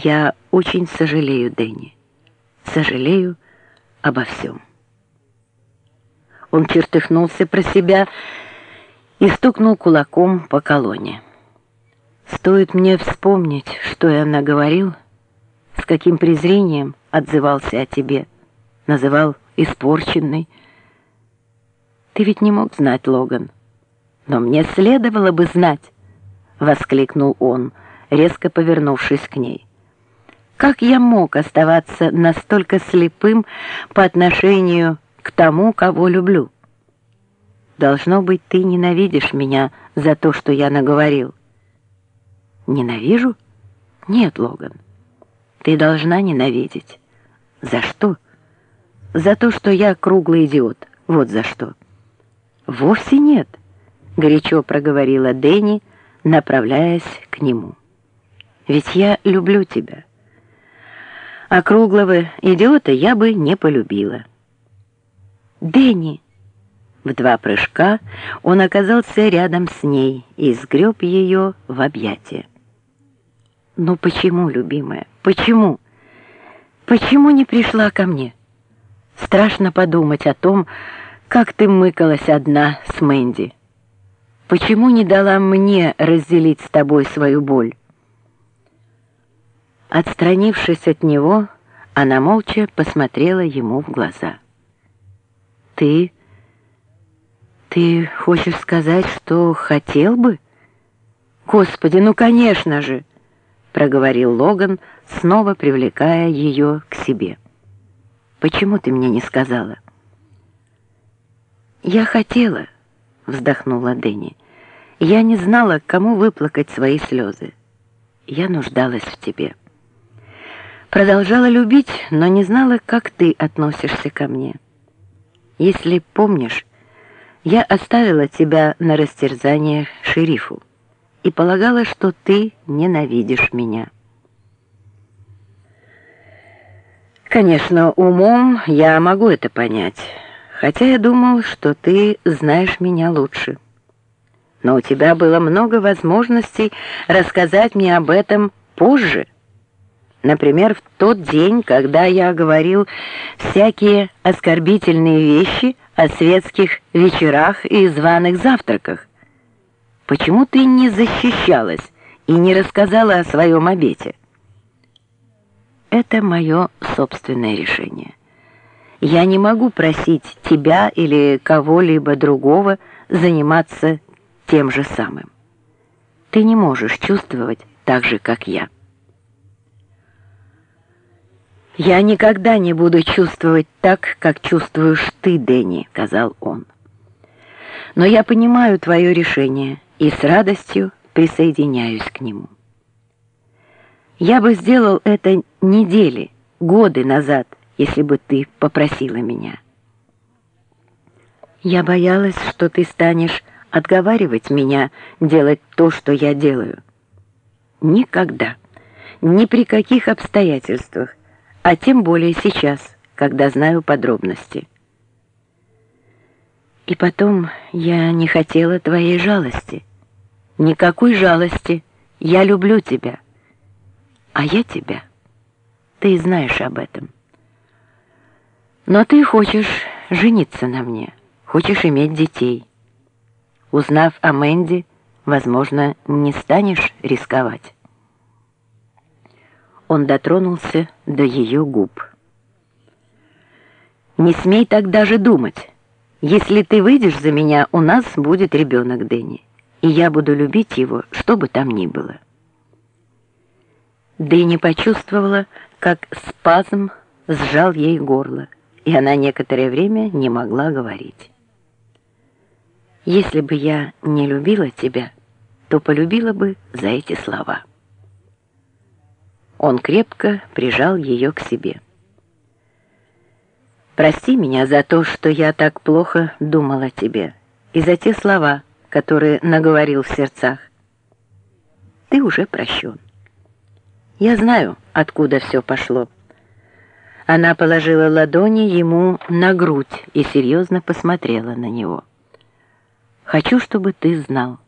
Я очень сожалею, Дэнни. Сожалею обо всем. Он чертыхнулся про себя и стукнул кулаком по колонне. Стоит мне вспомнить, что я наговорил, с каким презрением отзывался о тебе, называл испорченной. Ты ведь не мог знать, Логан. Но мне следовало бы знать, воскликнул он, резко повернувшись к ней. Как я мог оставаться настолько слепым по отношению к тому, кого люблю? Должно быть, ты ненавидишь меня за то, что я наговорил. Ненавижу? Нет, Логан. Ты должна ненавидеть. За что? За то, что я круглый идиот. Вот за что. Вовсе нет, горячо проговорила Дэнни, направляясь к нему. Ведь я люблю тебя. А круглого идиота я бы не полюбила. Дэнни! В два прыжка он оказался рядом с ней и сгреб ее в объятия. «Ну почему, любимая, почему? Почему не пришла ко мне? Страшно подумать о том, как ты мыкалась одна с Мэнди. Почему не дала мне разделить с тобой свою боль?» Отстранившись от него, она молча посмотрела ему в глаза. «Ты... ты хочешь сказать, что хотел бы?» «Господи, ну, конечно же!» — проговорил Логан, снова привлекая ее к себе. «Почему ты мне не сказала?» «Я хотела», — вздохнула Дэнни. «Я не знала, кому выплакать свои слезы. Я нуждалась в тебе». Продолжала любить, но не знала, как ты относишься ко мне. Если помнишь, я оставила тебя на растерзание шерифу и полагала, что ты ненавидишь меня. Конечно, умом я могу это понять, хотя я думал, что ты знаешь меня лучше. Но у тебя было много возможностей рассказать мне об этом позже, Например, в тот день, когда я говорил всякие оскорбительные вещи о светских вечерах и званых завтраках. Почему ты не защищалась и не рассказала о своем обете? Это мое собственное решение. Я не могу просить тебя или кого-либо другого заниматься тем же самым. Ты не можешь чувствовать так же, как я. «Я никогда не буду чувствовать так, как чувствуешь ты, Дэнни», — сказал он. «Но я понимаю твое решение и с радостью присоединяюсь к нему. Я бы сделал это недели, годы назад, если бы ты попросила меня. Я боялась, что ты станешь отговаривать меня делать то, что я делаю. Никогда, ни при каких обстоятельствах а тем более сейчас, когда знаю подробности. И потом я не хотела твоей жалости. Никакой жалости. Я люблю тебя. А я тебя. Ты знаешь об этом. Но ты хочешь жениться на мне, хочешь иметь детей. Узнав о Мэнди, возможно, не станешь рисковать. Он дотронулся до ее губ. «Не смей так даже думать. Если ты выйдешь за меня, у нас будет ребенок Дэнни, и я буду любить его, что бы там ни было». Дэнни почувствовала, как спазм сжал ей горло, и она некоторое время не могла говорить. «Если бы я не любила тебя, то полюбила бы за эти слова». Он крепко прижал ее к себе. «Прости меня за то, что я так плохо думал о тебе, и за те слова, которые наговорил в сердцах. Ты уже прощен. Я знаю, откуда все пошло». Она положила ладони ему на грудь и серьезно посмотрела на него. «Хочу, чтобы ты знал».